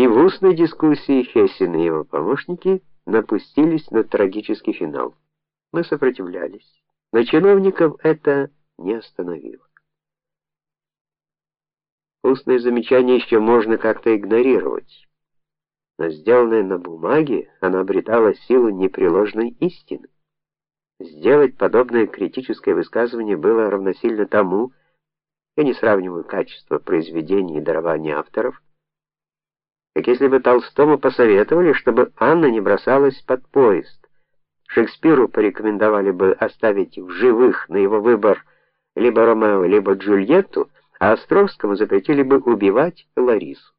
И в устной дискуссии Хессин и его помощники напустились на трагический финал. Мы сопротивлялись, но чиновников это не остановило. Устное замечание еще можно как-то игнорировать. Но сделанное на бумаге, оно обретало силу непреложной истины. Сделать подобное критическое высказывание было равносильно тому, я не сравниваю качество произведений и дарования авторов, как если бы Толстому посоветовали, чтобы Анна не бросалась под поезд. Шекспиру порекомендовали бы оставить в живых на его выбор либо Ромео, либо Джульетту, а Островскому запретили бы убивать Ларису.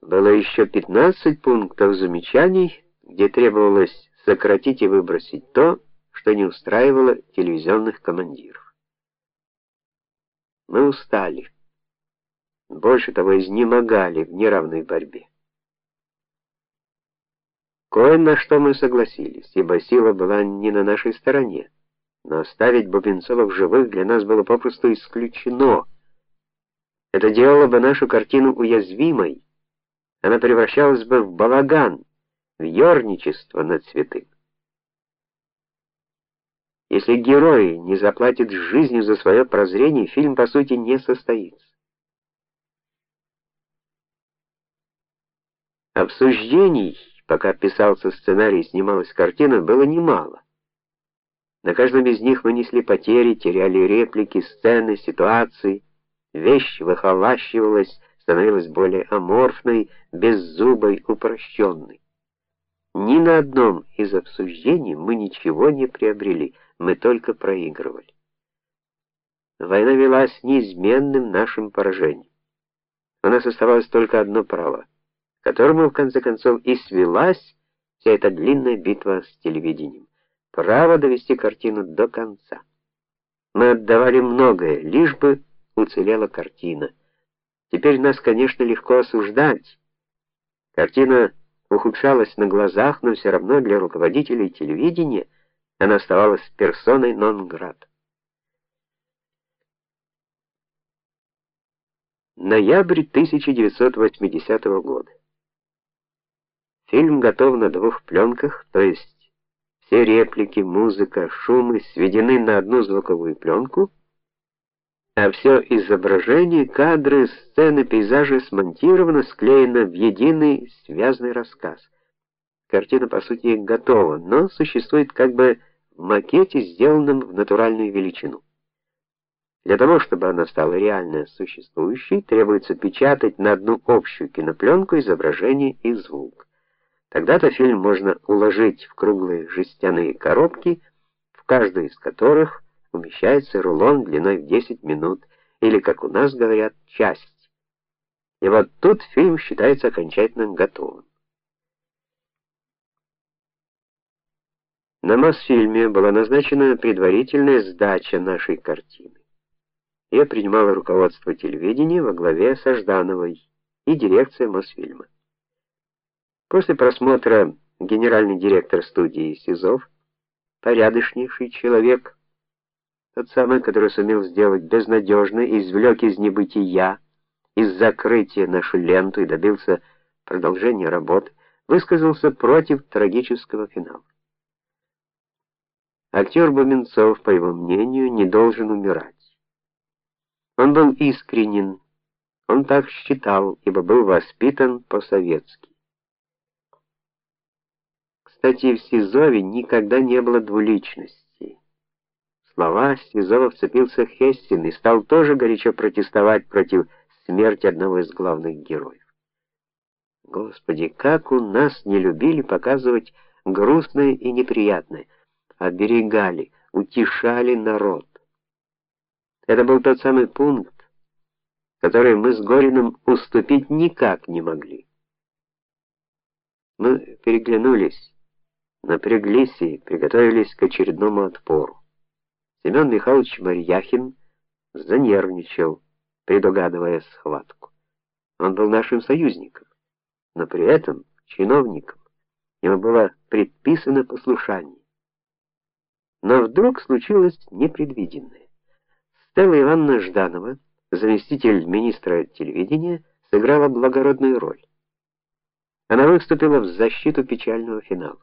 Было еще 15 пунктов замечаний, где требовалось сократить и выбросить то, что не устраивало телевизионных командиров. Мы устали. Больше того, изнемогали в неравной борьбе. Кое на что мы согласились, ибо сила была не на нашей стороне. Но оставить Бубенцова в живых для нас было попросту исключено. Это делало бы нашу картину уязвимой. Она превращалась бы в балаган, в ёрничество над святым. Если герой не заплатит жизнью за свое прозрение, фильм по сути не состоится. Обсуждений, пока писался сценарий снималась картина, было немало. На каждом из них мы несли потери, теряли реплики, сцены, ситуации. Вещь выхолащивалась, становилась более аморфной, беззубой, упрощенной. Ни на одном из обсуждений мы ничего не приобрели, мы только проигрывали. Война велась неизменным нашим поражением. У нас оставалось только одно право, которому в конце концов и свелась вся эта длинная битва с телевидением право довести картину до конца. Мы отдавали многое, лишь бы уцелела картина. Теперь нас, конечно, легко осуждать. Картина ухудшалась на глазах, но все равно для руководителей телевидения она оставалась персоной нон-грата. Ноябрь 1980 года. Фильм готов на двух пленках, то есть все реплики, музыка, шумы сведены на одну звуковую пленку, а все изображение, кадры, сцены, пейзажи смонтировано, склеено в единый связный рассказ. Картина по сути готова, но существует как бы в макете, сделанном в натуральную величину. Для того, чтобы она стала реально существующей, требуется печатать на одну общую кинопленку изображение и звук. Тогда-то фильм можно уложить в круглые жестяные коробки, в каждой из которых умещается рулон длиной в 10 минут или, как у нас говорят, часть. И вот тут фильм считается окончательно готовым. На Мосфильме была назначена предварительная сдача нашей картины. Ее принимало руководство телевидения во главе со Ждановой и дирекция Мосфильма. После просмотра генеральный директор студии Сизов, порядочнейший человек, тот самый, который сумел сделать безнадежно, извлек из небытия, из закрытия нашу ленту и добился продолжения работы, высказался против трагического финала. Актер Бубенцов, по его мнению, не должен умирать. Он был искренен, он так считал, ибо был воспитан по-советски. Кстати, в Сизове никогда не было двуличности. В слова Сизова вцепился Хессин и стал тоже горячо протестовать против смерти одного из главных героев. Господи, как у нас не любили показывать грустное и неприятное, оберегали, утешали народ. Это был тот самый пункт, который мы с Гориным уступить никак не могли. Мы переглянулись напряглись и приготовились к очередному отпору. Семен Михайлович Марьяхин занервничал, предугадывая схватку. Он был нашим союзником, но при этом чиновником. Ему было предписано послушание. Но вдруг случилось непредвиденное. Стелла Ивановна Жданова, заместитель министра телевидения, сыграла благородную роль. Она выступила в защиту печального финала.